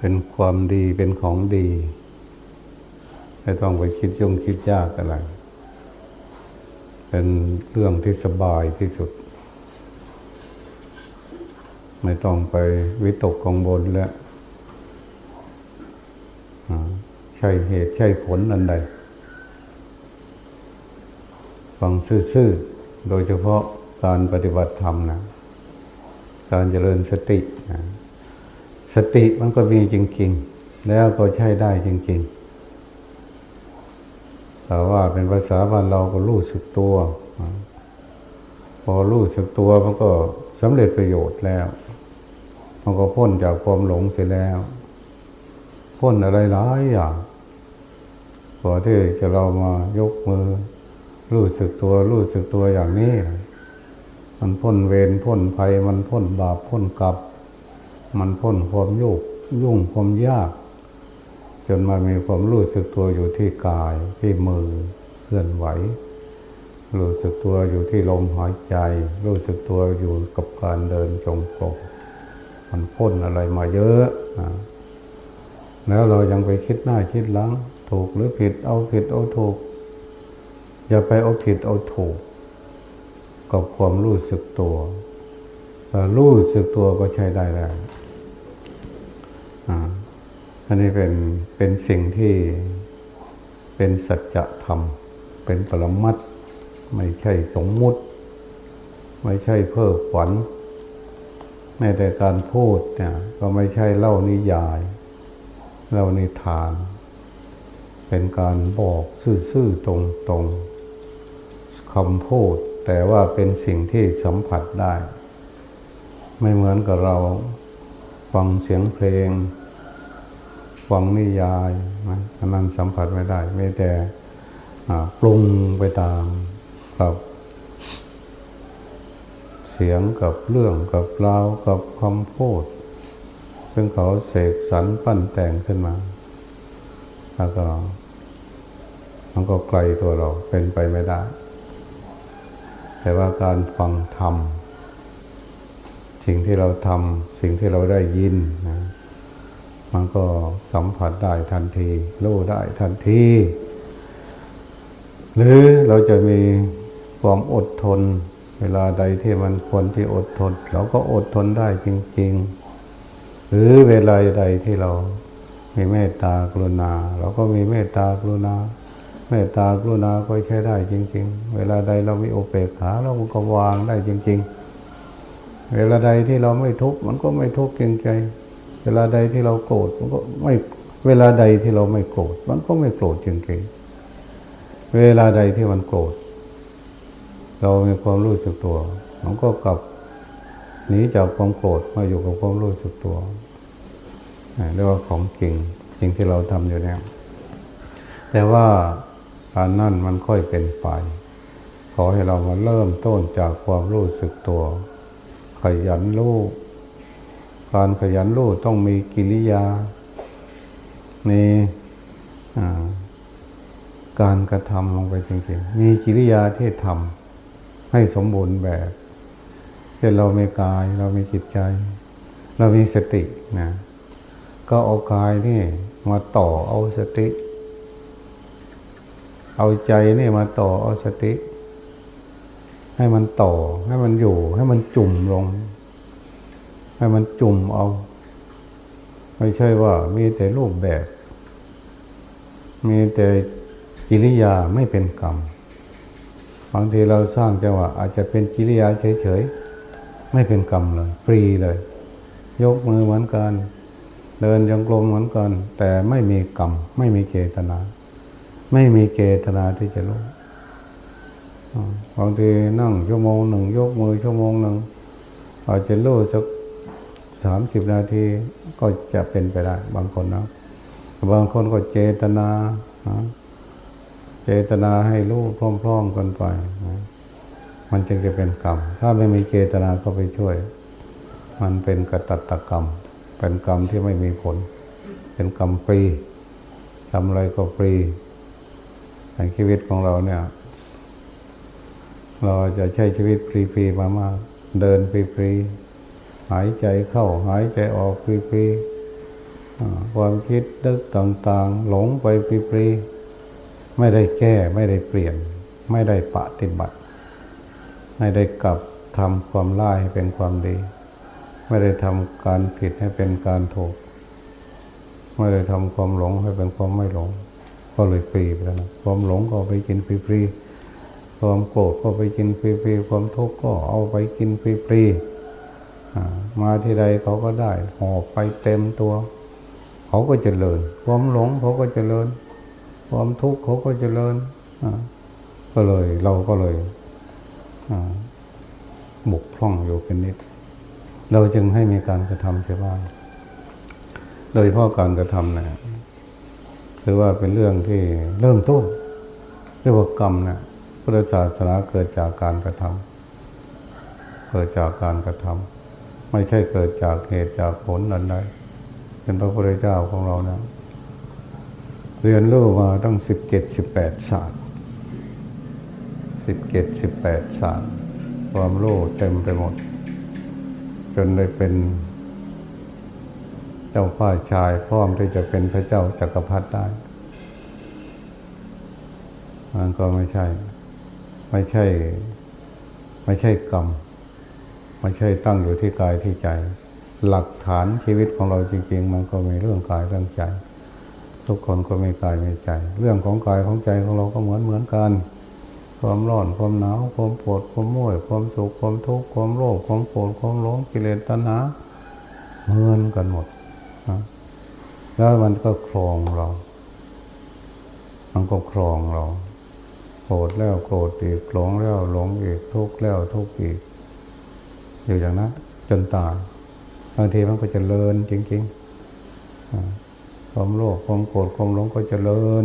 เป็นความดีเป็นของดี ไม่ต้องไปคิดยุ่งคิดยากอะไร เป็นเรื่องที่สบายที่สุด ไม่ต้องไปวิตกกังวลแล้วใช่เหตุใช่ผลอันใด ฟังซื่อๆ โดยเฉพาะการปฏิบัติธรรมนะ การเจริญสตินะ สติมันก็มีจริง ๆ แล้วก็ใช้ได้จริง ๆ แต่ว่าเป็นภาษาบ้านเราก็รู้สึกตัว พอรู้สึกตัวมันก็สำเร็จประโยชน์แล้ว มันก็พ้นจากความหลงเสียแล้ว พ้นอะไรหลายอย่างพอที่จะเรามายกมือ รู้สึกตัวรู้สึกตัวอย่างนี้ มันพ้นเวรพ้นภัยมันพ้นบาปพ้นกรรม มันพ้นความยุกยุ่งความยาก จนมามีความรู้สึกตัวอยู่ที่กายที่มือเคลื่อนไหว รู้สึกตัวอยู่ที่ลมหายใจ รู้สึกตัวอยู่กับการเดินจงกรมมันพ้นอะไรมาเยอะแล้วเรายังไปคิดหน้าคิดหลัง ถูกหรือผิดเอาผิดเอาถูก อย่าไปเอาผิดเอาถูก กับความรู้สึกตัวรู้สึกตัวก็ใช้ได้แล้ว อันนี้เป็นเป็นสิ่งที่เป็นสัจธรรม เป็นปรมัตไม่ใช่สมมุติ ไม่ใช่เพ้อฝันแม้แต่การพูดเนี่ยก็ไม่ใช่เล่านิยาย เล่านิทาน เป็นการบอกซื่อๆตรงๆคำพูด แต่ว่าเป็นสิ่งที่สัมผัสได้ ไม่เหมือนกับเราฟังเสียงเพลง ฟังนิยายนะอันนั้นสัมผัสไม่ได้ไม่แต่ปรุงไปตามกับ เสียงกับเรื่องกับราวกับคำพูดซึ่งเขาเสกสรรปั้นแต่งขึ้นมา แล้วก็มันก็ไกลตัวเราเป็นไปไม่ได้ แต่ว่าการฟังธรรม สิ่งที่เราทำสิ่งที่เราได้ยินนะ มันก็สัมผัสได้ทันทีรู้ได้ทันที หรือเราจะมีความอดทน เวลาใดที่มันควรที่อดทน เราก็อดทนได้จริง ๆ หรือเวลาใดที่เรามีเมตตากรุณา เราก็มีเมตตากรุณา เมตตากรุณาก็ใช้ได้จริง ๆ เวลาใดเรามีโอเปกขาเราก็วางได้จริง ๆ เวลาใดที่เราไม่ทุกข์มันก็ไม่ทุกข์จริงใจ เวลาใดที่เราโกรธมันก็ไม่เวลาใดที่เราไม่โกรธมันก็ไม่โกรธจริงๆเวลาใดที่มันโกรธเรามีความรู้สึกตัว มันก็กลับหนีจากความโกรธมาอยู่กับความรู้สึกตัวเรียกว่าของจริงสิ่งที่เราทำอยู่เนี่ยแต่ว่าอันนั่นมันค่อยเป็นไปขอให้เรามาเริ่มต้นจากความรู้สึกตัว ขยันรู้ การขยันรู้ต้องมีกิริยา มีการกระทำลงไปจริงๆ มีกิริยาที่ทำให้สมบูรณ์แบบเช่นเรามีกาย เรามีจิตใจ เรามีสตินะ ก็เอากายนี่มาต่อเอาสติ เอาใจนี่มาต่อเอาสติ ให้มันต่อ ให้มันอยู่ ให้มันจุ่มลง ให้มันจุ่มเอา ไม่ใช่ว่ามีแต่รูปแบบ มีแต่กิริยาไม่เป็นกรรมบางทีเราสร้างจังหวะอาจจะเป็นกิริยาเฉยๆ ไม่เป็นกรรมเลย ฟรีเลย ยกมือเหมือนกัน เดินยังกลมเหมือนกัน แต่ไม่มีกรรม ไม่มีเจตนา ไม่มีเจตนาที่จะรู้บางทีนั่งชั่วโมงหนึ่งยกมือชั่วโมงหนึ่งอาจจะรู้สัก สามสิบนาทีก็จะเป็นไปได้บางคนนะ บางคนก็เจตนาเจตนาให้รู้พร้อมๆกันไปมันจึงจะเป็นกรรม ถ้าไม่มีเจตนาก็ไปช่วย มันเป็นกตัตกรรม เป็นกรรมที่ไม่มีผล เป็นกรรมฟรีทำอะไรก็ฟรีในชีวิตของเราเนี่ย เราจะใช้ชีวิตฟรีๆมามาก เดินฟรีๆ หายใจเข้าหายใจออกฟรีๆความคิดดึกต่าง ๆ หลงไปปรีๆไม่ได้แก้ไม่ได้เปลี่ยน ไม่ได้ปฏิบัติ ไม่ได้กลับทำความร้ายให้เป็นความดี ไม่ได้ทำการผิดให้เป็นการถูก ไม่ได้ทำความหลงให้เป็นความไม่หลง ก็เลยปรีไปแล้วนะความหลงก็ไปกินปรีๆความโกรธก็ไปกินฟรีๆความทุกข์ก็เอาไปกินฟรีๆ มาที่ใดเขาก็ได้หอบไปเต็มตัว เขาก็เจริญ ความหลงเขาก็เจริญ ความทุกข์เขาก็เจริญก็เลยเราก็เลยบุกพร่องอยู่เป็นนิด เราจึงให้มีการกระทำเสียบ้างโดยเพราะการกระทำนะคือว่าเป็นเรื่องที่เริ่มต้นเรียกว่ากรรมนะพุทธศาสนาเกิดจากการกระทำเกิดจากการกระทำ ไม่ใช่เกิดจากเหตุจากผลนั้นใดเป็นพระพุทธเจ้าของเรานะ เรียนรู้มาตั้งสิบเจ็ดสิบแปดศาสตร์สิบเจ็ดสิบแปดศาสตร์ ความรู้เต็มไปหมด จนได้เป็น เจ้าพ่ายชายพร้อมที่จะเป็นพระเจ้าจักรพรรดิได้มันก็ไม่ใช่ ไม่ใช่ ไม่ใช่กรรม ไม่ใช่ตั้งอยู่ที่กายที่ใจ หลักฐานชีวิตของเราจริง ๆ มันก็มีเรื่องกายเรื่องใจ ทุกคนก็มีกายมีใจ เรื่องของกายของใจของเราก็เหมือนเหมือนกัน ความร้อนความหนาวความปวดความม่วยความสุขความทุกข์ความโลภความโกรธความหลงกิเลสตัณหาเหมือนกันหมดนะแล้วมันก็ครองเรา มันก็ครองเรา โกรธแล้วโกรธอีกหลงแล้วหลงอีกทุกข์แล้วทุกข์อีก อยู่อย่างนั้นจนตายบางทีมันก็จะเลินจริงๆความโลภความโกรธความหลงก็จะเลิน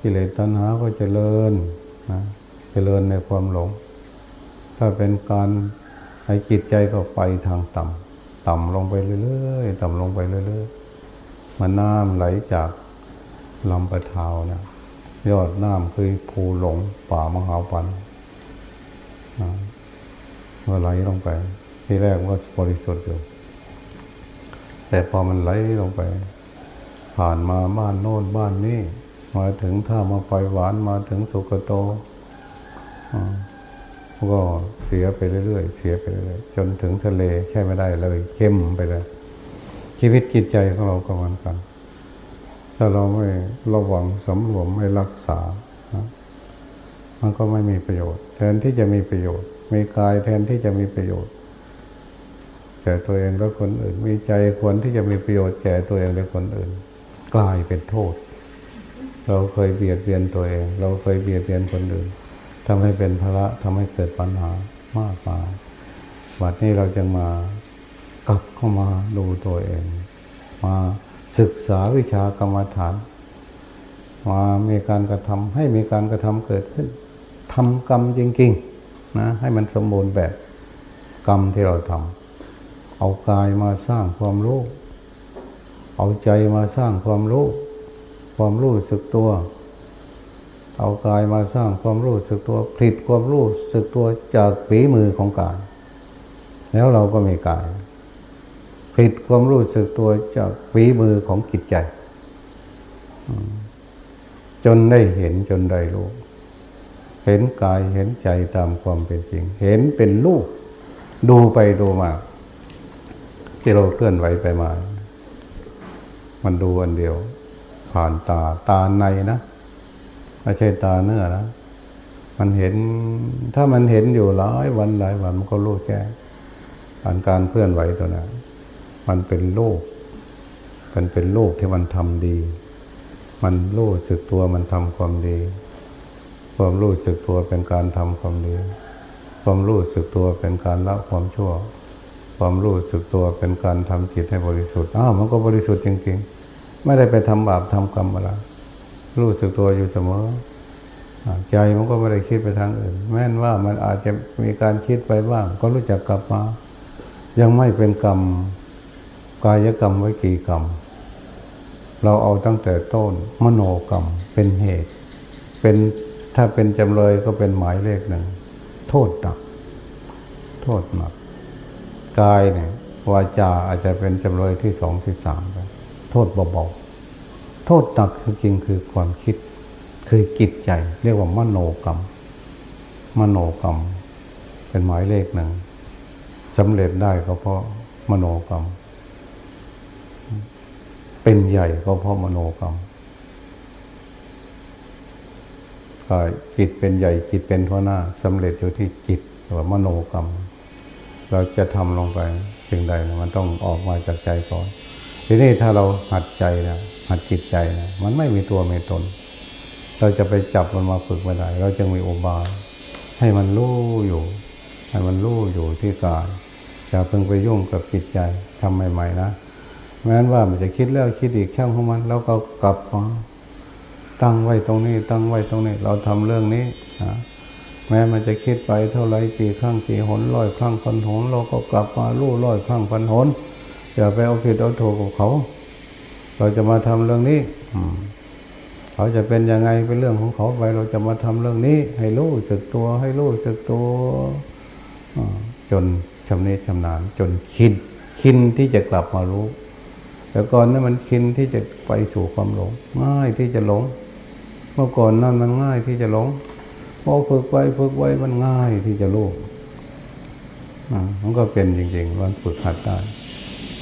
กิเลสตัณหาก็จะเลินนะเจริญในความหลง ถ้าเป็นการให้จิตใจก็ไปทางต่ำต่ำลงไปเรื่อยๆต่ำลงไปเรื่อยๆมันน้ำไหลจากลำปะเทานะยอดน้ำคือภูหลงป่ามหาวัน ก็ไหลลงไป ที่แรกก็บริสุทธิ์อยู่ แต่พอมันไหลลงไป ผ่านมาบ้านโน้นบ้านนี้ มาถึงท่ามาปล่อยหวานมาถึงสุกโตก็เสียไปเรื่อยๆ เสียไปเรื่อยๆ จนถึงทะเลใช่ไม่ได้เลย เข้มไปเลย ชีวิตจิตใจของเราก็เหมือนกัน ถ้าเราไม่ระวังสำรวมไม่รักษา มันก็ไม่มีประโยชน์แทนที่จะมีประโยชน์ มีกายแทนที่จะมีประโยชน์แก่ตัวเองและคนอื่น มีใจควรที่จะมีประโยชน์แก่ตัวเองและคนอื่น กลายเป็นโทษ เราเคยเบียดเบียนตัวเอง เราเคยเบียดเบียนคนอื่นทำให้เป็นภาระทำให้เกิดปัญหามากมายวันนี้เราจะมากลับเข้ามาดูตัวเอง มาศึกษาวิชากรรมฐานมามีการกระทำให้มีการกระทำเกิดขึ้นทำกรรมจริง ๆ นะให้มันสมบูรณ์แบบกรรมที่เราทำเอากายมาสร้างความรู้ เอาใจมาสร้างความรู้ ความรู้สึกตัว เอากายมาสร้างความรู้สึกตัวผลิตความรู้สึกตัวจากฝีมือของกาย แล้วเราก็มีกายผลิตความรู้สึกตัวจากฝีมือของจิตใจ จนได้เห็นจนได้รู้ เห็นกายเห็นใจตามความเป็นจริง เห็นเป็นรูปดูไปดูมา ที่เราเคลื่อนไหวไปมา มันดูอันเดียว ผ่านตาตาในนะไม่ใช่ตาเนื้อนะมันเห็นถ้ามันเห็นอยู่หลายวันหลายวันมันก็รู้แจ้งผ่านการเคลื่อนไหวตัวนั้นมันเป็นโลกมันเป็นโลกที่มันทำดี มันรู้สึกตัวมันทำความดี ความรู้สึกตัวเป็นการทำความดีความรู้สึกตัวเป็นการละความชั่ว ความรู้สึกตัวเป็นการทำจิตให้บริสุทธิ์อ้าวมันก็บริสุทธิ์จริง ๆ ไม่ได้ไปทำบาปทำกรรมอะไรรู้สึกตัวอยู่เสมอใจมันก็ไม่ได้คิดไปทางอื่น แม้นว่ามันอาจจะมีการคิดไปบ้าง ก็รู้จักกลับมา ยังไม่เป็นกรรมกายกรรมไว้กี่กรรม เราเอาตั้งแต่ต้นมโนกรรมเป็นเหตุ เป็น ถ้าเป็นจำเลยก็เป็นหมายเลขหนึ่ง โทษหนัก โทษหนักกายเนี่ยวาจาอาจจะเป็นจำเลยที่สองที่สามไปโทษเบาๆโทษหนักจริงๆคือความคิด คือจิตใจ เรียกว่ามโนกรรม มโนกรรม เป็นหมายเลขหนึ่งสำเร็จได้ก็เพราะมโนกรรม เป็นใหญ่ก็เพราะมโนกรรม จิตเป็นใหญ่จิตเป็นหัวหน้าสำเร็จอยู่ที่จิตหรือมโนกรรม เราจะทำลงไปสิ่งใดมันต้องออกมาจากใจก่อนทีนี้ถ้าเราหัดใจนะหัดจิตใจนะมันไม่มีตัวไมีตน เราจะไปจับมันมาฝึกไม่ได้ เราจึงมีอุบายให้มันรู้อยู่ให้มันรู้อยู่ที่กายอย่าเพิ่งไปยุ่งกับจิตใจทำใหม่ๆนะแม้นว่ามันจะคิดแล้วคิดอีกแค่ของมัน แล้วก็กลับมา ตั้งไว้ตรงนี้ ตั้งไว้ตรงนี้ เราทำเรื่องนี้นะแม้มันจะคิดไปเท่าไรกี่ครั้งกี่หนร้อยครั้งพันหนเราก็กลับมาลู่ร้อยครั้งพันหนอย่าไปเอาผิดเอาโทษกับเขา เราจะมาทำเรื่องนี้อืมเขาจะเป็นยังไงเป็นเรื่องของเขาไปเราจะมาทำเรื่องนี้ ให้รู้สึกตัว ให้รู้สึกตัวจนชำนิชำนาญจนคิดคินที่จะกลับมารู้แต่ก่อนนั้นมันคินที่จะไปสู่ความหลงง่ายที่จะหลง เมื่อก่อนนั้นมันง่ายที่จะหลงพอฝึกไปฝึกไว้มันง่ายที่จะรู้มันก็เป็นจริงๆมันฝึกหัดได้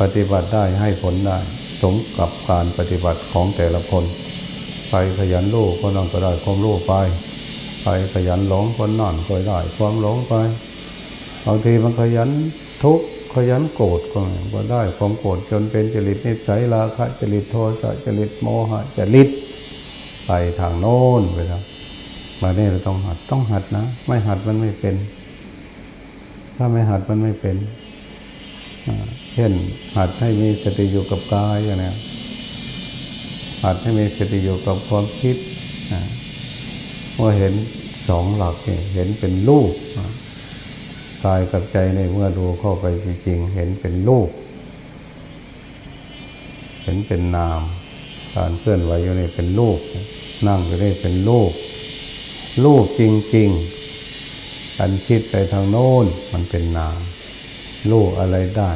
ปฏิบัติได้ให้ผลได้ สมกับการปฏิบัติของแต่ละคน ใครขยันรู้ก็นั่งก็ได้ความรู้ไป ใครขยันหลงก็นั่นก็ได้ ความหลงไป บางทีมันขยันทุกข์ขยันโกรธก็ได้ความโกรธจนเป็นจริตนิสัยราคะจริตโทสะจริตโมหะจริต ไปทางโน้นไปแล้วมาเนี่ยเราต้องหัดต้องหัดนะ ไม่หัดมันไม่เป็น ถ้าไม่หัดมันไม่เป็นเช่นหัดให้มีสติอยู่กับกายอย่างนี้หัดให้มีสติอยู่กับความคิดเมื่อเห็นสองหลักเห็นเป็นรูปกายกับใจในเมื่อดูเข้าไปจริงๆเห็นเป็นรูปเห็นเป็นนาม การเคลื่อนไหวอยู่นี่เป็นรูป นั่งอยู่นี่เป็นรูปรูปจริงๆการคิดไปทางโน้นมันเป็นนามรูปอะไรได้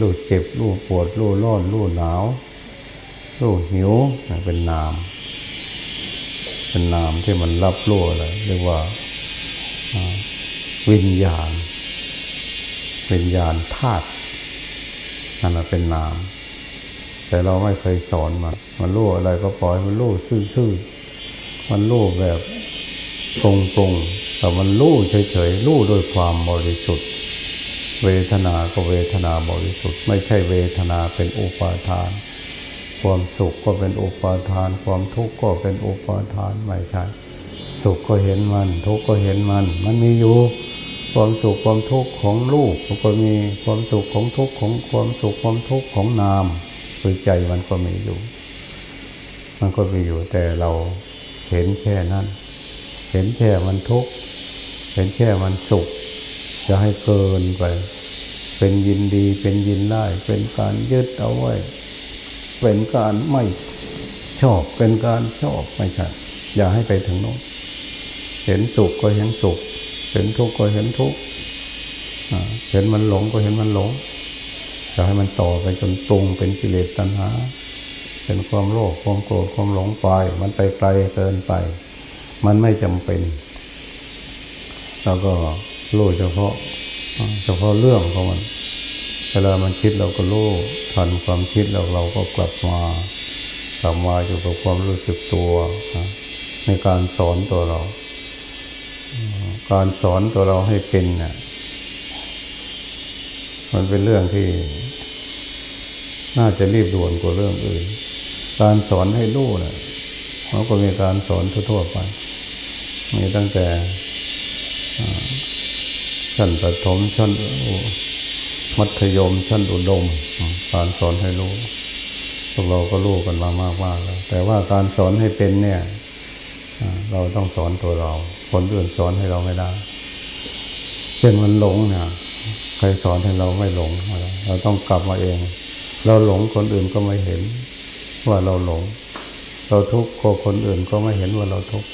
รูปเจ็บรูปปวดรูปร้อนรูปหนาวรูปหิวเป็นนาม เป็นนามที่มันรับรู้อะไรเรียกว่าวิญญาณวิญญาณธาตุนั่นเป็นนาม แต่เราไม่เคยสอนมันมันรู้อะไรก็ปล่อยมันรู้ซื่อๆ มันรู้แบบตรงๆ แต่มันรู้เฉยๆ รู้โดยความบริสุทธิ์ เวทนาก็เวทนาบริสุทธิ์ ไม่ใช่เวทนาเป็นอุปาทาน ความสุขก็เป็นอุปาทาน ความทุกข์ก็เป็นอุปาทาน ไม่ใช่ สุขก็เห็นมัน ทุกข์ก็เห็นมัน มันมีอยู่ความสุขความทุกข์ของลูกมันก็มีความสุขของทุกข์ของความสุขความทุกข์ของนาม คือใจมันก็มีอยู่ มันก็มีอยู่แต่เราเห็นแค่นั้น เห็นแค่มันทุกข์ เห็นแค่มันสุข จะให้เกินไป เป็นยินดี เป็นยินไล่เป็นการยึดเอาไว้ เป็นการไม่ชอบ เป็นการชอบไม่ใช่ อย่าให้ไปถึงโน้นเห็นสุขก็เห็นสุข เห็นทุกข์ก็เห็นทุกข์เห็นมันหลงก็เห็นมันหลง จะให้มันต่อไปจนตรงเป็นกิเลสตัณหา เป็นความโลภความโกรธความหลงไป มันไปไกลเกินไป มันไม่จำเป็นเราก็รู้เฉพาะเฉพาะเรื่องของมันเวลามันคิดเราก็รู้ทันความคิดแล้วเราก็กลับมากลับมาอยู่กับความรู้สึกตัวในการสอนตัวเรา การสอนตัวเราให้เป็นน่ะมันเป็นเรื่องที่ น่าจะรีบด่วนกว่าเรื่องอื่น การสอนให้รู้น่ะมันก็มีการสอนทั่วๆไป มีตั้งแต่ชั้นประถมชั้นมัธยมชั้นอุดม การสอนให้รู้พวกเราก็รู้กันมามากๆแล้ว แต่ว่าการสอนให้เป็นเนี่ยเราต้องสอนตัวเรา คนอื่นสอนให้เราไม่ได้เช่นมันหลงเนี่ยใครสอนให้เราไม่หลง เราต้องกลับมาเอง เราหลงคนอื่นก็ไม่เห็นว่าเราหลง เราทุกข์ก็คนอื่นก็ไม่เห็นว่าเราทุกข์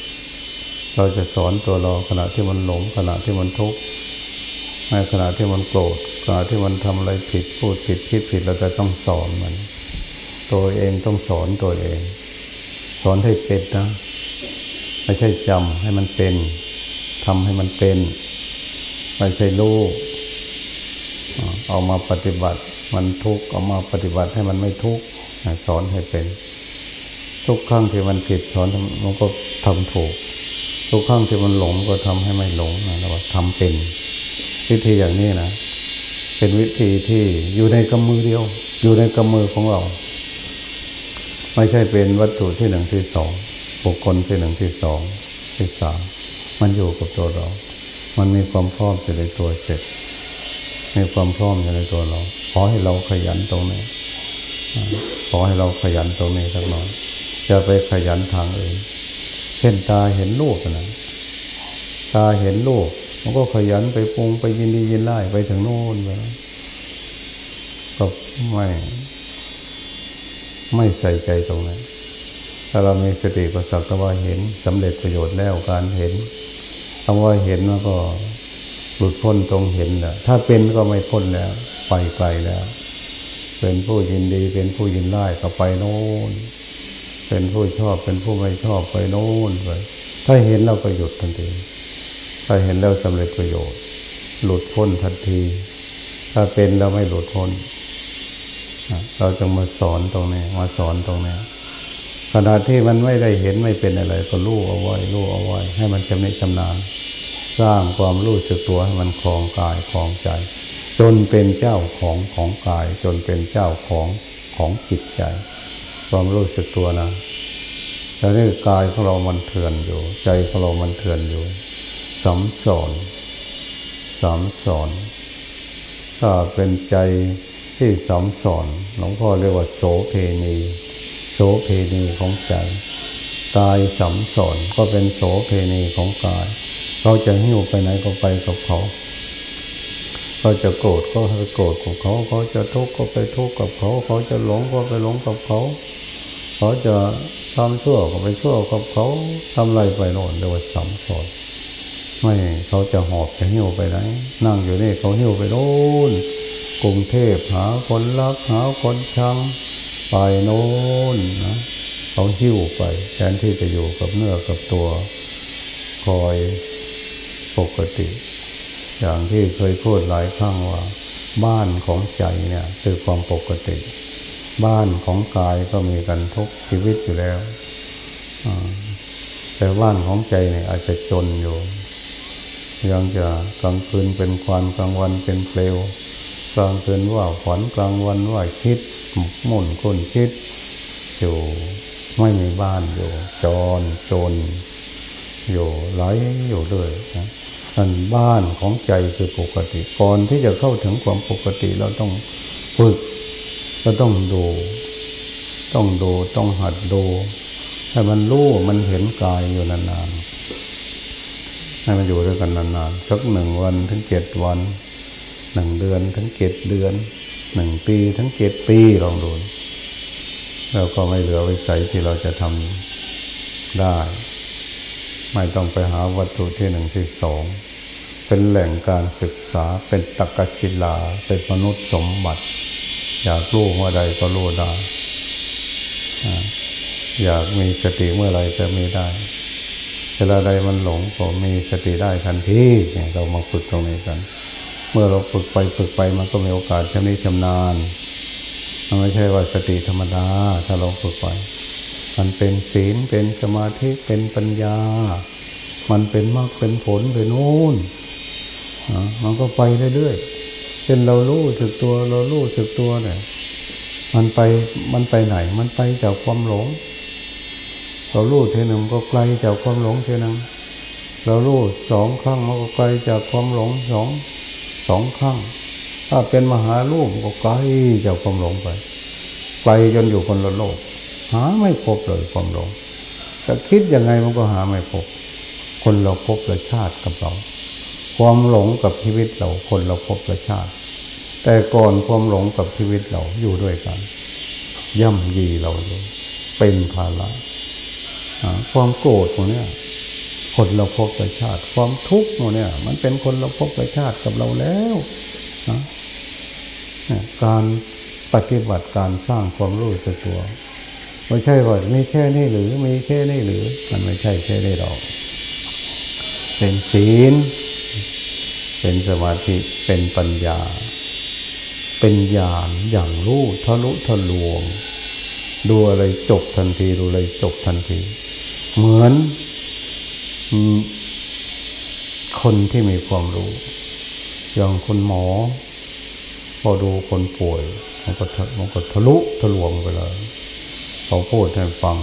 เราจะสอนตัวเราขณะที่มันหลงขณะที่มันทุกข์ในขณะที่มันโกรธขณะที่มันทำอะไรผิดพูดผิดคิดผิดเราจะต้องสอนมัน ตัวเองต้องสอนตัวเอง สอนให้เป็นนะไม่ใช่จำให้มันเป็นทำให้มันเป็นไม่ใช่รู้เอามาปฏิบัติ มันทุกข์เอามาปฏิบัติให้มันไม่ทุกข์สอนให้เป็น ทุกครั้งที่มันผิดสอนมันก็ทำถูก ทุกครั้งที่มันหลงก็ทำให้ไม่หลงนะเราทำเป็น วิธีอย่างนี้นะเป็นวิธีที่อยู่ในกำมือเดียว อยู่ในกำมือของเรา ไม่ใช่เป็นวัตถุที่หนึ่งที่สองบุคคลที่หนึ่งที่สองที่สามมันอยู่กับตัวเรา มันมีความพร้อมอยู่ในตัวเสร็จมีความพร้อมอยู่ในตัวเรา ขอให้เราขยันตรงนี้ขอให้เราขยันตรงนี้สักหน่อยจะไปขยันทางอื่นเช่นตาเห็นลูกนะตาเห็นลูกมันก็ขยันไปปรุงไปยินดียินไล่ไปถึงโน่นไปก็ไม่ ไม่ใส่ใจตรงนั้นถ้าเรามีสติประสักว่าเห็นสำเร็จประโยชน์แล้วการเห็นคำว่าเห็นมันก็หลุดพ้นตรงเห็นแหละถ้าเป็นก็ไม่พ้นแล้ว ไปไกลแล้ว เป็นผู้ยินดี เป็นผู้ยินไล่ก็ไปโน่น เป็นผู้ชอบเป็นผู้ไม่ชอบไปโน่นไปถ้าเห็นเราก็หยุดทันที ถ้าเห็นแล้วสำเร็จประโยชน์ หลุดพ้นทันที ถ้าเป็นเราไม่หลุดพ้น เราจะมาสอนตรงนี้ มาสอนตรงนี้ขณะที่มันไม่ได้เห็นไม่เป็นอะไร ก็รู้เอาไว้รู้เอาไว้ ให้มันชำนิชำนาญสร้างความรู้สึกตัวให้มันคลองกายคลองใจ จนเป็นเจ้าของของกาย จนเป็นเจ้าของของจิตใจ ความรู้สึกตัวนะแต่นี่กายของเรามันเถื่อนอยู่ ใจของเรามันเถื่อนอยู่สมสอนสมสอนถ้าเป็นใจที่สมสอนหลวงพ่อเรียกว่าโสเพณีโสเพณีของใจกายสมสอนก็เป็นโสเพณีของกายเขาจะหิ้วไปไหนก็ไปกับเขา เขาจะโกรธก็ไปโกรธกับเขา เขาจะทุกข์ก็ไปทุกข์กับเขา เขาจะหลงก็ไปหลงกับเขา เขาจะทำชั่วก็ไปชั่วกับเขาทำอะไรไปโน่นเรียกว่าสมสอนไม่เขาจะหอบจะหิ้วไปไหนนั่งอยู่นี่เขาหิ้วไปโน่นกรุงเทพหาคนรักหาคนชังไปโน่นนะเขาหิ้วไป แทนที่จะอยู่กับเนื้อกับตัว คอยปกติ อย่างที่เคยพูดหลายครั้งว่า บ้านของใจเนี่ยคือความปกติ บ้านของกายก็มีกันทุกชีวิตอยู่แล้วแต่บ้านของใจเนี่ยอาจจะจนอยู่ยังจะกลางคืนเป็นควันกลางวันเป็นเปลวกลางคืนว่าฝันกลางวันว่าคิดหมุนคนคิดอยู่ไม่มีบ้านอยู่จรจนอยู่ไหลอยู่เลยนะ อันบ้านของใจคือปกติ ก่อนที่จะเข้าถึงความปกติเราต้องฝึกก็ต้องดู ต้องดูต้องหัดดูให้มันรู้มันเห็นกายอยู่นานๆให้มันอยู่ด้วยกันนานๆสักหนึ่งวันถึงเจ็ดวันหนึ่งเดือนถึงเจ็ดเดือนหนึ่งปีถึงเจ็ดปีลองดูแล้วก็ไม่เหลือวิสัยที่เราจะทำได้ ไม่ต้องไปหาวัตถุที่หนึ่งที่สอง เป็นแหล่งการศึกษาเป็นตะกศิลา เป็นมนุษย์สมบัติ อยากรู้เมื่อใดก็รู้ได้อยากมีสติเมื่อไรจะมีได้เวลาใดมันหลงก็มีสติได้ทันทีเนี่ยเรามาฝึกตรงนี้กัน เมื่อเราฝึกไปฝึกไปมันก็มีโอกาสชำนิชำนาญมันไม่ใช่ว่าสติธรรมดา ถ้าเราฝึกไป มันเป็นศีลเป็นสมาธิเป็นปัญญา มันเป็นมรรคเป็นผลไปนู่น มันก็ไปเรื่อยๆเช่นเรารู้สึกตัว เรารู้สึกตัวเนี่ยมันไปมันไปไหน มันไปจากความหลง เราลู่เทนึงก็ไกลจากความหลงเทนึงเราลู่สองครั้งมันก็ไกลจากความหลงสองสองครั้งถ้าเป็นมหาลูกก็ไกลจากความหลงไปไกลจนอยู่คนละโลก หาไม่พบเลยความหลงจะคิดยังไงมันก็หาไม่พบ คนเราพบเลยชาติกับเรา ความหลงกับชีวิตเราคนเราพบเลยชาติ แต่ก่อนความหลงกับชีวิตเราอยู่ด้วยกัน ย่ำยีเราอยู่เป็นภาระความโกรธพวกนี้คนเราพบประชาติ ความทุกข์พวกนี้มันเป็นคนเราพบประชาติกับเราแล้วนะการปฏิบัติการสร้างความรู้สึกตัวไม่ใช่ว่ามีแค่นี้หรือมีแค่นี้หรือ มันไม่ใช่แค่นี้หรอก เป็นศีล เป็นสมาธิเป็นปัญญา เป็นญาณอย่างรู้ทะลุทะลวง ดูอะไรจบทันทีดูอะไรจบทันที เหมือนคนที่มีความรู้ อย่างคุณหมอ พอดูคนป่วย มันก็มันก็ทะลุทะลวงไปเลยเขาพูดให้ฟัง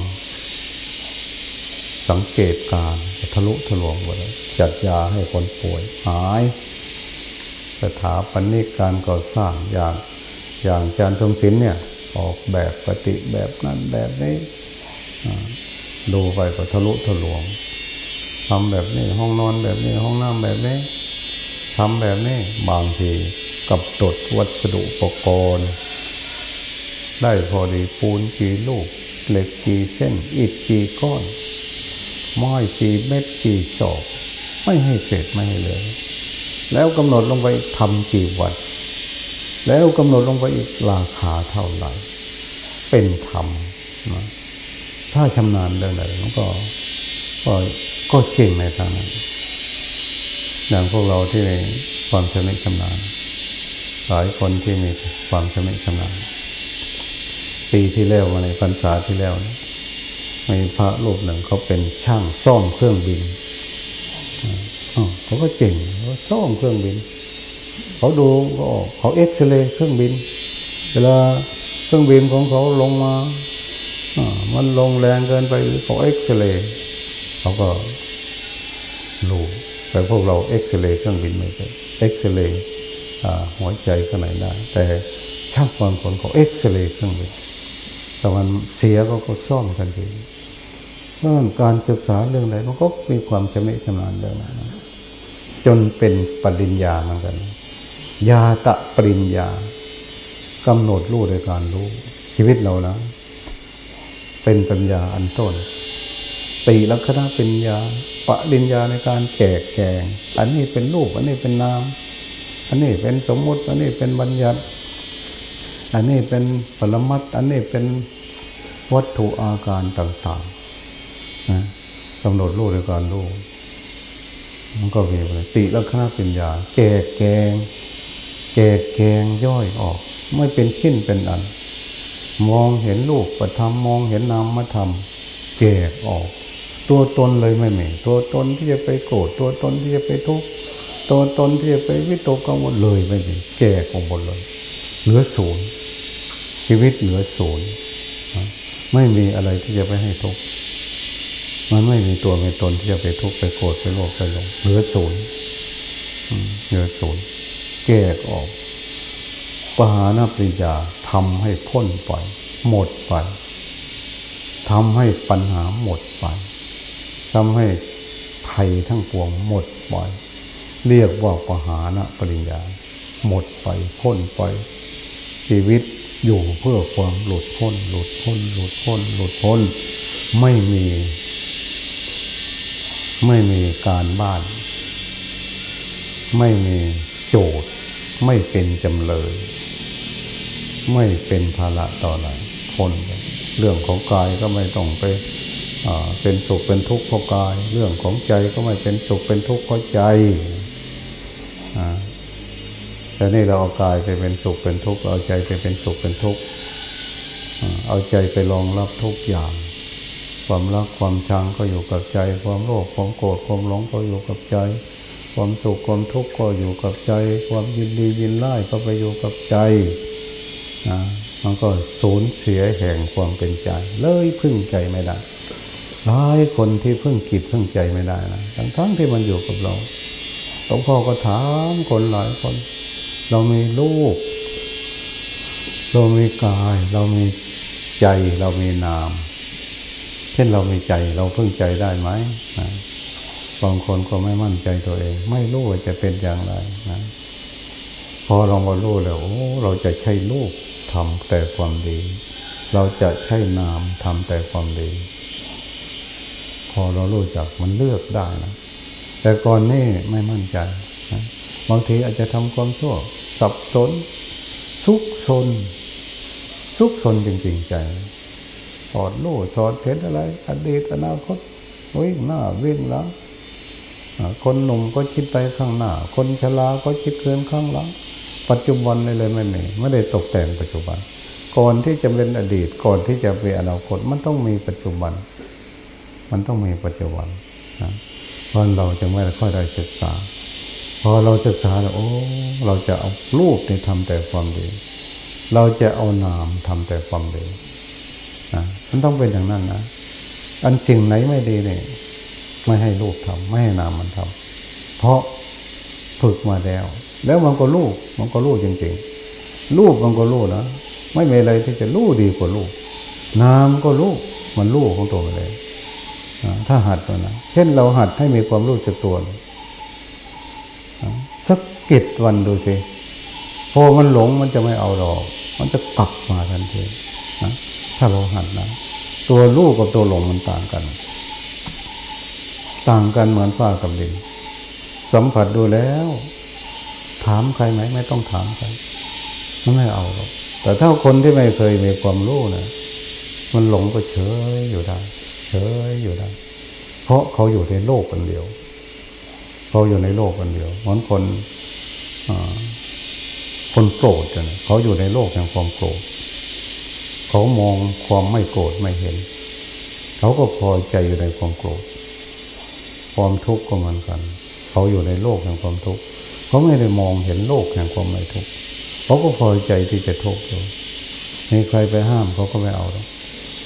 สังเกตการทะลุทะลวงไปเลยจัดยาให้คนป่วยหาย ถาปนิกการก่อสร้างอย่างอย่างจารย์ทรงศิลป์เนี่ย ออกแบบปฏิแบบนั้นแบบนี้ดูไปก็ทะลุทะลวงทำแบบนี้ห้องนอนแบบนี้ห้องน้ำแบบนี้ทำแบบนี้บางทีกับตดวัสดุอุปกรณ์ได้พอดีปูนกี่ลูก เหล็กกี่เส้น อิฐกี่ก้อนไม้กี่เม็ดกี่ศอก ไม่ให้เศษไม่ให้เลย แล้วกำหนดลงไปทำกี่วัน แล้วกำหนดลงไปอีกราคาเท่าไหร่ เป็นธรรมนะถ้าชำนาญเรื่องไหนมันก็ก็ก็เก่งในทางนั้นอย่างพวกเราที่มีความชำนิชำนาญหลายคนที่มีความชำนิชำนาญปีที่แล้วมาในพรรษาที่แล้วมีพระรูปหนึ่งเขาเป็นช่างซ่อมเครื่องบินเขาก็เก่ง ซ่อมเครื่องบิน เขาดูก็เขาเอ็กซเรย์เครื่องบิน เวลาเครื่องบินของเขาลงมามันลงแรงเกินไปเขาเอ็กซเรย์เขาก็รู้แต่พวกเราเอ็กซเรย์เครื่องบินไม่เป็นเอ็กซเรย์หัวใจข้างในได้ แต่ช่างความคนเขาเอ็กซเรย์เครื่องบินแต่มันเสียก็ก็ซ่อมทันทีเพราะการศึกษาเรื่องใดมันก็มีความชำนิชำนาญเรื่องนั้น จนเป็นปริญญาเหมือนกัน ยาตะปริญญากำหนดรู้โดยการรู้ ชีวิตเรานะ เป็นปัญญาอันต้นตีลักษณะปัญญาปริญญาในการแจกแจง อันนี้เป็นรูป อันนี้เป็นนาม อันนี้เป็นสมมติ อันนี้เป็นบัญญัติ อันนี้เป็นปรมัตอันนี้เป็นวัตถุอาการต่างๆนะกำหนดรู้ในการรู้ มันก็มีเลยติลักษณะปัญญาแจกแกงแจกแกงย่อยออก ไม่เป็นขิ้นเป็นอัน มองเห็นรูปประทำมองเห็นนามมาทำแจกออก ตัวตนเลยไม่มีตัวตนที่จะไปโกรธตัวตนที่จะไปทุกข์ตัวตนที่จะไปวิตกกังวลเลยไม่มีแจกออกหมดเลยเหลือศูนย์ชีวิตเหลือศูนย์ไม่มีอะไรที่จะไปให้ทุกข์ มันไม่มีตัวมีตนที่จะไปทุกข์ไปโกรธไปโลภไปหลงเหลือศูนย์เหลือศูนย์แก้ออกปหานาปริญญาทำให้พ้นไปหมดไปทำให้ปัญหาหมดไปทำให้ภัยทั้งปวงหมดไปเรียกว่าปหานปริญญา หมดไปพ้นไป ชีวิตอยู่เพื่อความหลุดพ้น หลุดพ้น หลุดพ้น หลุดพ้น ไม่มี ไม่มีการบ้าน ไม่มีโจทย์ ไม่เป็นจำเลย ไม่เป็นภาระต่ออะไรพ้นเรื่องของกายก็ไม่ต้องไปเป็นสุขเป็นทุกข์เพราะกาย เรื่องของใจก็ไม่เป็นสุขเป็นทุกข์เพราะใจแต่นี่เราเอากายไปเป็นสุขเป็นทุกข์เอาใจไปเป็นสุขเป็นทุกข์เอาใจไปรองรับทุกอย่าง ความรักความชังก็อยู่กับใจ ความโลภความโกรธความหลงก็อยู่กับใจ ความสุขความทุกข์ก็อยู่กับใจ ความยินดียินไล่ก็ไปอยู่กับใจนะมันก็สูญเสียแห่งความเป็นใจ เลยพึ่งใจไม่ได้หลายคนที่พึ่งกิจพึ่งใจไม่ได้นะทั้งทั้งที่มันอยู่กับเราหลวงพ่อก็ถามคนหลายคน เรามีลูก เรามีกาย เรามีใจ เรามีนาม เช่นเรามีใจเราพึ่งใจได้ไหมบางคนก็ไม่มั่นใจตัวเอง ไม่รู้ว่าจะเป็นอย่างไรนะพอเรามารู้แล้วโอ้เราจะใช้ลูกทำแต่ความดี เราจะใช้นามทำแต่ความดี พอเรารู้จักมันเลือกได้นะแต่ก่อนนี่ไม่มั่นใจนะบางทีอาจจะทำความชั่วสับสนทุกชนทุกคนจริงๆใจ อดลู่ถอดเห็นอะไร อดีตอนาคตวิ่งหน้าวิ่งหลังคนหนุ่มก็คิดไปข้างหน้า คนชราก็คิดเกินข้างหลัง ปัจจุบันเลยเลยไม่มีไม่ได้ตกแต่งปัจจุบัน ก่อนที่จะเป็นอดีตก่อนที่จะเป็นอนาคตมันต้องมีปัจจุบัน มันต้องมีปัจจุบันนะเพราะเราจะไม่ค่อยได้ศึกษา พอเราศึกษาแล้วโอ้เราจะเอารูปนี่ทำแต่ความดี เราจะเอานามทำแต่ความดีน มันต้องเป็นอย่างนั้นนะอันสิ่งไหนไม่ดีเนี่ยไม่ให้ลูกทำไม่ให้นามมันทำเพราะฝึกมาแล้ว แล้วมันก็ลูกมันก็ลูกจริงๆลูกมันก็ลูกนะไม่มีอะไรที่จะลูกดีกว่าลูกนามก็ลูกมันลูกของตัวเลยถ้าหัดตัวนะเช่นเราหัดให้มีความรู้จักตัวสักกิจวันดูสิพอมันหลงมันจะไม่เอาหรอก มันจะกลับมาทันทีนะถ้าเราหัดนะ ตัวลูกกับตัวหลงมันต่างกัน ต่างกันเหมือนฟ้ากับดิน สัมผัสดูแล้ว ถามใครไหมไม่ต้องถามใครมันไม่เอาหรอกแต่ถ้าคนที่ไม่เคยมีความรู้นะมันหลงก็เฉยอยู่ได้เฉยอยู่ได้เพราะเขาอยู่ในโลกกันเดียว เขาอยู่ในโลกกันเดียวเหมือนคนคนโกรธกันเขาอยู่ในโลกแห่งความโกรธ เขามองความไม่โกรธไม่เห็น เขาก็พอใจอยู่ในความโกรธความทุกข์ก็เหมือนกัน เขาอยู่ในโลกแห่งความทุกข์เขาไม่ได้มองเห็นโลกแห่งความไม่ทุกข์เขาก็พอใจที่จะทุกข์อยู่มีใครไปห้ามเขาก็ไม่เอาหรอก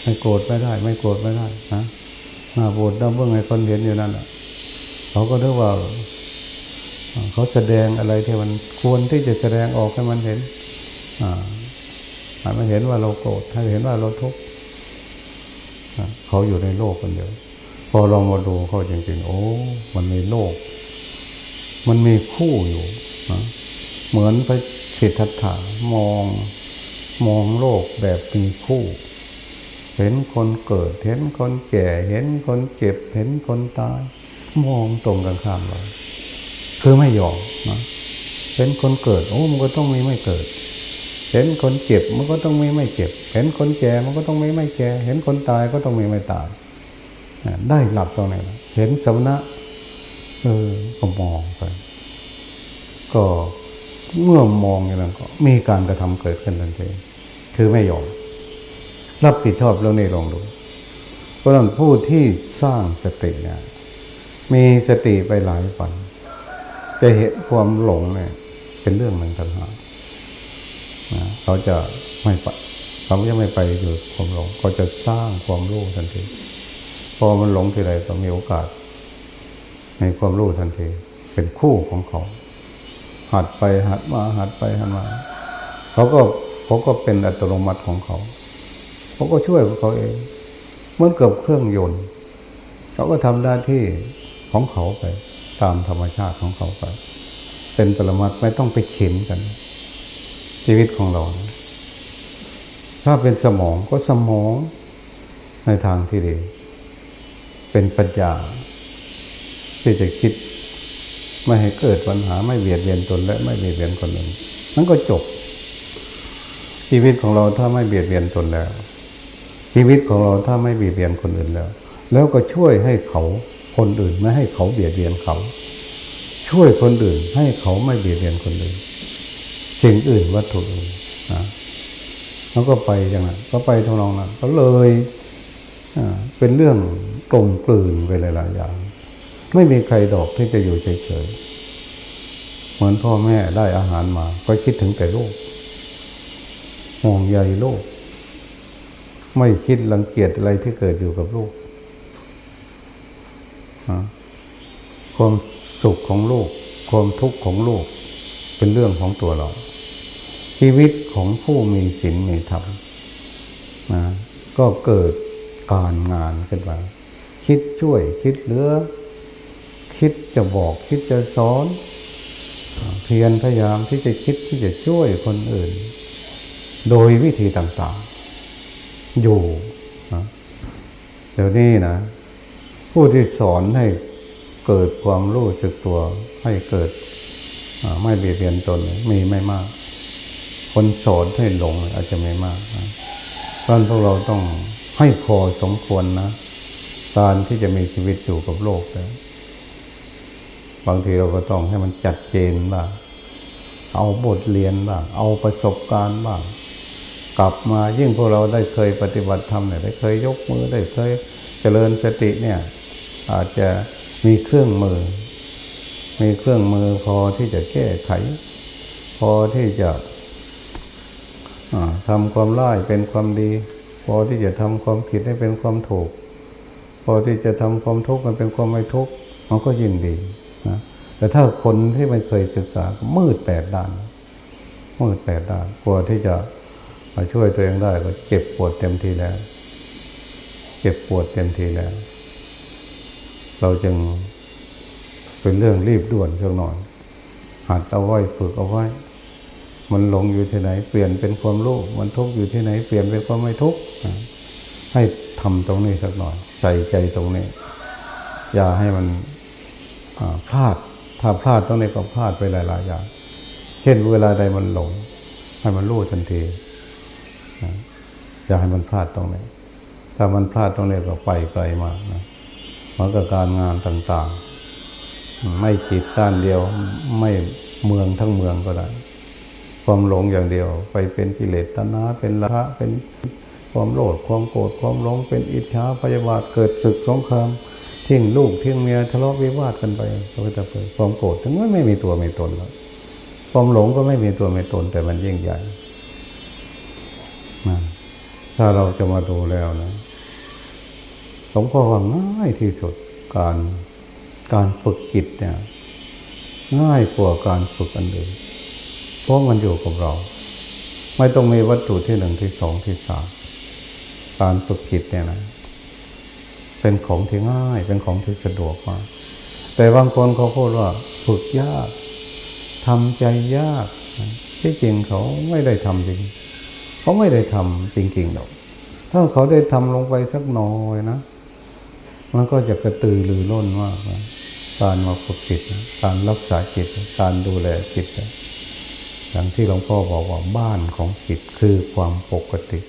ไม่โกรธไม่ได้ ไม่โกรธไม่ได้นะหน้าบูดน้ำเบื้องไห้คนเห็นอยู่นั่นอะเขาก็นึกว่าเขาแสดงอะไรที่มันควรที่จะแสดงออกให้มันเห็น อ่า ให้มันเห็นว่าเราโกรธให้เห็นว่าเราทุกข์เขาอยู่ในโลกคนเดียวพอเรามาดูเขาจริงๆ โอ้ มันมีโลก มันมีคู่อยู่นะเหมือนพระสิทธัตถะมองมองโลกแบบมีคู่ เห็นคนเกิด เห็นคนแก่ เห็นคนเจ็บ เห็นคนตาย มองตรงกันข้ามเลยคือไม่ยอมนะเห็นคนเกิด โอ้ มันก็ต้องมีไม่เกิด เห็นคนเจ็บมันก็ต้องมีไม่เจ็บ เห็นคนแก่มันก็ต้องมีไม่แก่ เห็นคนตายก็ต้องมีไม่ตายได้หลับตรงไหนเห็นสมณะเออก็มองไปก็เมื่อมองอย่างนั้นก็มีการกระทำเกิดขึ้นทันทีคือไม่ยอมรับผิดชอบเรื่องนี้ลองดูเพราะนั้นผู้ที่สร้างสติเนี่ยมีสติไปหลายวันจะเห็นความหลงเนี่ยเป็นเรื่องหนึ่งต่างหาก เขาจะไม่ไปเขาจะไม่ไปอยู่ความหลงเขาจะสร้างความรู้ทันทีพอมันหลงทีไรก็มีโอกาส ในความรู้ทันที เป็นคู่ของเขา หัดไปหัดมาหัดไปหัดมาเขาก็เขาก็เป็นอัตโนมัติของเขาเขาก็ช่วยเขาเองเหมือนกับเครื่องยนต์เขาก็ทำหน้าที่ของเขาไป ตามธรรมชาติของเขาไปเป็นปรมัตไม่ต้องไปเข็นกัน ชีวิตของเรา ถ้าเป็นสมองก็สมองในทางที่ดี เป็นปัญญา ที่จะคิดไม่ให้เกิดปัญหาไม่เบียดเบียนตนและไม่เบียดเบียนคนอื่นนั่นก็จบ ชีวิตของเราถ้าไม่เบียดเบียนตนแล้ว ชีวิตของเราถ้าไม่เบียดเบียนคนอื่นแล้ว แล้วก็ช่วยให้เขาคนอื่นไม่ให้เขาเบียดเบียนเขา ช่วยคนอื่นให้เขาไม่เบียดเบียนคนอื่น สิ่งอื่นวัตถุอื่นนะแล้วก็ไปอย่างนั้นก็ไปทางนองนั้นก็เลยเป็นเรื่องกลมกลืนไปหลายๆอย่าง ไม่มีใครดอกที่จะอยู่เฉยๆเหมือนพ่อแม่ได้อาหารมา ก็คิดถึงแต่ลูกห่วงใยลูกไม่คิดรังเกียจอะไรที่เกิดอยู่กับลูกความสุขของลูก ความทุกข์ของลูก เป็นเรื่องของตัวเรา ชีวิตของผู้มีศีลมีธรรมนะก็เกิดการงานขึ้นมา คิดช่วยคิดเหลือ คิดจะบอกคิดจะสอน เพียรพยายามที่จะคิดที่จะช่วยคนอื่น โดยวิธีต่างๆ อยู่เดี๋ยวนี้นะ ผู้ที่สอนให้เกิดความรู้สึกตัวให้เกิดไม่เบียดเบียนตนมีไม่มาก คนสอนให้หลงอาจจะไม่มากตอนพวกเราต้องให้พอสมควรนะการที่จะมีชีวิตอยู่กับโลกแล้วบางทีเราก็ต้องให้มันจัดเจนบ้างเอาบทเรียนบ้างเอาประสบการณ์บ้างกลับมายิ่งพวกเราได้เคยปฏิบัติธรรมเนี่ยได้เคยยกมือได้เคยเจริญสติเนี่ย อาจจะมีเครื่องมือ มีเครื่องมือพอที่จะแก้ไข พอที่จะ ทำความร้ายเป็นความดี พอที่จะทำความผิดให้เป็นความถูก พอที่จะทำความทุกข์มันเป็นความไม่ทุกข์มันก็ยิ่งดีนะแต่ถ้าคนที่ไม่เคยศึกษามืดแปดด้าน มืดแปดด้านกลัวที่จะมาช่วยตัวเองได้ก็เจ็บปวดเต็มทีแล้ว เจ็บปวดเต็มทีแล้ว เราจึงเป็นเรื่องรีบด่วนเพียงหน่อยหัดเอาไว้ฝึกเอาไว้ มันหลงอยู่ที่ไหน เปลี่ยนเป็นความรู้มันทุกข์อยู่ที่ไหน เปลี่ยนเป็นความไม่ทุกข์ให้ทำตรงนี้สักหน่อย ใส่ใจตรงนี้ อย่าให้มันพลาด ถ้าพลาดตรงนี้ก็พลาดไปหลาย ๆ อย่าง เช่นเวลาใดมันหลง ให้มันรู้ทันทีอย่าให้มันพลาดตรงนี้ ถ้ามันพลาดตรงนี้ก็ไปไกลมากนะเหมือนกับการงานต่าง ๆ ไม่จิตด้านเดียว ไม่เมืองทั้งเมืองก็ได้ ความหลงอย่างเดียว ไปเป็นกิเลสตัณหาเป็นละเป็นความโลภความโกรธความหลงเป็นอิจฉาพยาบาทเกิดศึกสงครามทิ้งลูกทิ้งเมียทะเลาะวิวาทกันไปก็จะเปิดความโกรธถึงไม่ไม่มีตัวไม่ตนแล้วความหลงก็ไม่มีตัวไม่ตน แต่มันยิ่งใหญ่ถ้าเราจะมาดูแล้วนะหลวงพ่อว่าง่ายที่สุดการการฝึกจิตเนี่ยง่ายกว่าการฝึกอันอื่น ราะมันอยู่กับเรา ไม่ต้องมีวัตถุที่หนึ่งที่สองที่สามการฝึกจิตเนี่ยนะเป็นของที่ง่าย เป็นของที่สะดวกมากแต่บางคนเขาพูดว่าฝึกยากทำใจยาก ที่จริงเขาไม่ได้ทำจริงเขาไม่ได้ทำจริงๆหรอกถ้าเขาได้ทำลงไปสักหน่อยนะมันก็จะกระตือรือร้นมากนะการมาฝึกจิตการรักษาจิต การดูแลจิต อย่างที่หลวงพ่อบอกว่าบ้านของจิตคือความปกติ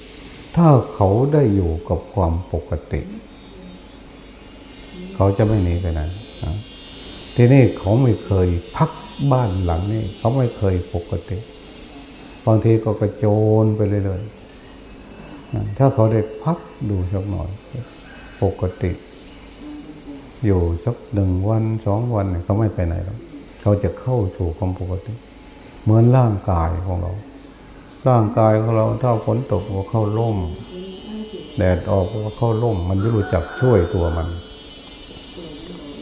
ถ้าเขาได้อยู่กับความปกติ เขาจะไม่หนีไปไหนทีนี้เขาไม่เคยพักบ้านหลังนี้เขาไม่เคยปกติบางทีก็กระโจนไปเลยเลยถ้าเขาได้พักดูสักหน่อย ปกติ อยู่สักหนึ่งวันสองวันเขาไม่ไปไหนหรอกเขาจะเข้าสู่ความปกติ เหมือนร่างกายของเรา ร่างกายของเราถ้าฝนตกก็เข้าร่ม แดดออกก็เข้าร่ม มันไม่รู้จักช่วยตัวมัน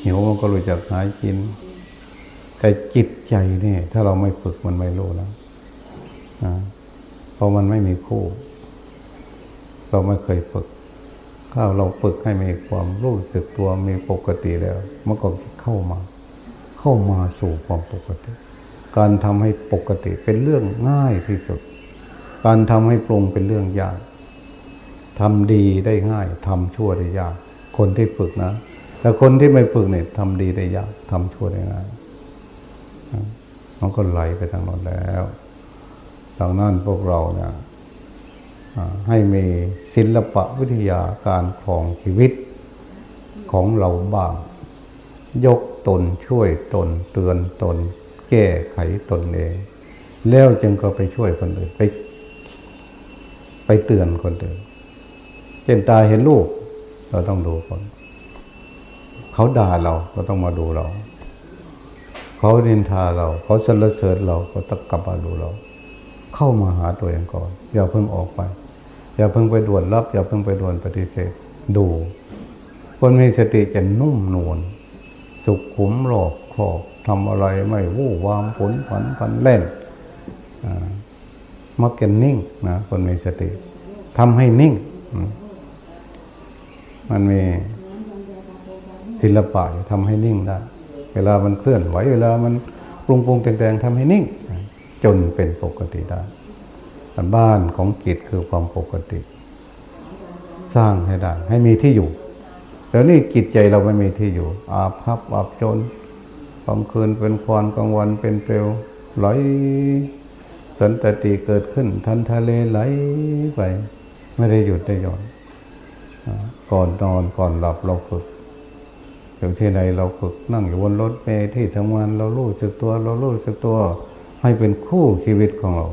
หิวมันก็รู้จักหายกิน แต่จิตใจนี่ถ้าเราไม่ฝึกมันไม่รู้นะเพราะมันไม่มีคู่ เราไม่เคยฝึก ถ้าเราฝึกให้มีความรู้สึกตัวมีปกติแล้ว มันก็เข้ามา เข้ามาสู่ความปกติ การทำให้ปกติเป็นเรื่องง่ายที่สุด การทำให้ปรุงเป็นเรื่องยากทำดีได้ง่ายทำชั่วได้ยาก คนที่ฝึกนะ แต่คนที่ไม่ฝึกเนี่ยทำดีได้ยากทำชั่วได้ง่ายมันก็ไหลไปทางนั้นแล้วดังนั้นพวกเราเนี่ยให้มีศิลปะวิทยาการครองชีวิตของเราบ้าง ยกตนช่วยตนเตือนตน แก้ไขตนเอง แล้วจึงก็ไปช่วยคนอื่นไป ไปเตือนคนอื่นเช่นตาเห็นลูก เราต้องดูคนเขาด่าเราก็ต้องมาดูเรา เขาเนินทาเรา เขาสรรเสริญเราก็ต้องกลับมาดูเรา เข้ามาหาตัวเองก่อน อย่าเพิ่งออกไป อย่าเพิ่งไปด่วนรับ อย่าเพิ่งไปด่วนปฏิเสธดูคนมีสติจะนุ่มนวลสุขขุมหลอกขอบ ทำอะไรไม่วู่วามผลผันพันเล่นมักจะนิ่งนะคนมีสติทำให้นิ่ง มันมีศิลปะทำให้นิ่งได้เวลามันเคลื่อนไหวเวลามันปรุงปรุงแต่งแต่งทำให้นิ่ง จนเป็นปกติได้บ้านของจิตคือความปกติ สร้างให้ได้ให้มีที่อยู่ แล้วนี่จิตใจเราไม่มีที่อยู่ อาภัพอับจน กลางคืนเป็นควันกลางวันเป็นเปลวไหลสันตติเกิดขึ้น ทันทะเลไหลไป ไม่ได้หยุดได้หย่อนก่อนนอนก่อนหลับเราฝึกอยู่ที่ไหนเราฝึกนั่งอยู่บนรถเมล์ที่ทำงานเรารู้สึกตัว เรารู้สึกตัว ให้เป็นคู่ชีวิตของเรา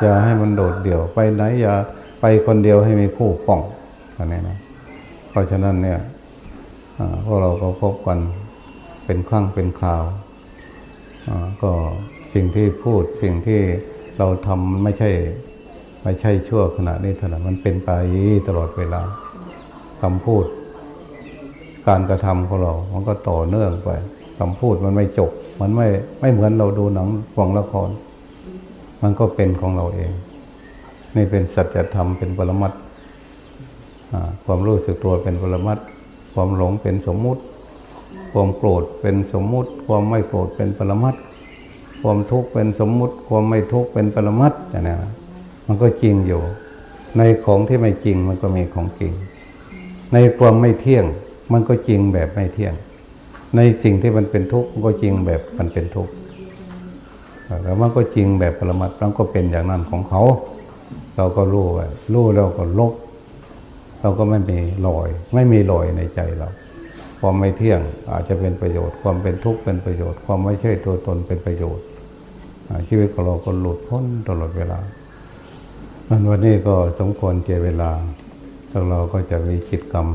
อย่าให้มันโดดเดี่ยวไปไหนอย่าไปคนเดียวให้มีคู่ป้องอันนี้นะเพราะฉะนั้นเนี่ยพวกเราก็พบกัน เป็นครั้งเป็นคราวก็สิ่งที่พูดสิ่งที่เราทำไม่ใช่ไม่ใช่ชั่วขณะนี้เท่านั้นมันเป็นไปตลอดเวลาคำพูด การกระทำของเรา มันก็ต่อเนื่องไปคำพูดมันไม่จบ มันไม่ไม่เหมือนเราดูหนังฟังละคร มันก็เป็นของเราเอง นี่เป็นสัจธรรมเป็นปรมัตความรู้สึกตัวเป็นปรมัตความหลงเป็นสมมุติ ความโกรธเป็นสมมุติ ความไม่โกรธเป็นปรมัตความทุกข์เป็นสมมุติ ความไม่ทุกข์เป็นปรมัตอย่างนี้มันก็จริงอยู่ ในของที่ไม่จริงมันก็มีของจริง ในความไม่เที่ยงมันก็จริงแบบไม่เที่ยง ในสิ่งที่มันเป็นทุกข์มันก็จริงแบบมันเป็นทุกข์แล้วมันก็จริงแบบปรมัตมันก็เป็นอย่างนั้นของเขา เราก็รู้ไว้รู้แล้วก็ลบเราก็ไม่มีลอย ไม่มีลอยในใจเรา ความไม่เที่ยงอาจจะเป็นประโยชน์ ความเป็นทุกข์เป็นประโยชน์ ความไม่ใช่ตัวตนเป็นประโยชน์ ชีวิตของเราก็หลุดพ้นตลอดเวลามันวันนี้ก็สมควรเจเวลาพวกเราก็จะมีกิจกรรม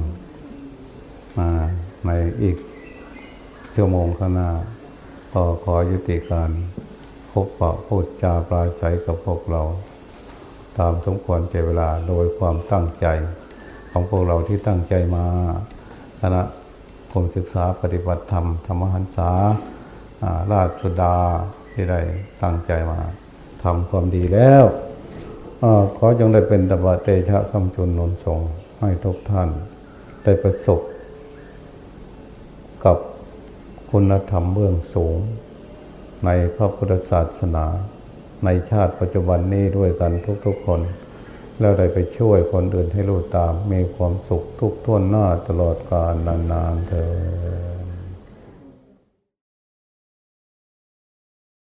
มาในอีกชั่วโมงข้างหน้าขอขอยุติการพบปะพูดจาปราศัยกับพวกเรา ตามสมควรเจเวลาโดยความตั้งใจ ของพวกเราที่ตั้งใจมาคณะ กรมศึกษาปฏิบัติธรรม ธรรมหันษาราชสุดาที่ได้ตั้งใจมาทำความดีแล้วอขอจงได้เป็นตบะเตชะคำจุนนนทรงให้ทุกท่านได้ประสบ กับคุณธรรมเบื้องสูง ในพระพุทธศาสนา ในชาติปัจจุบันนี้ด้วยกันทุกๆคน แล้วได้ไปช่วยคนอื่นให้รู้ตาม มีความสุขทุกท่วนหน้าตลอดกาลนานๆเธอ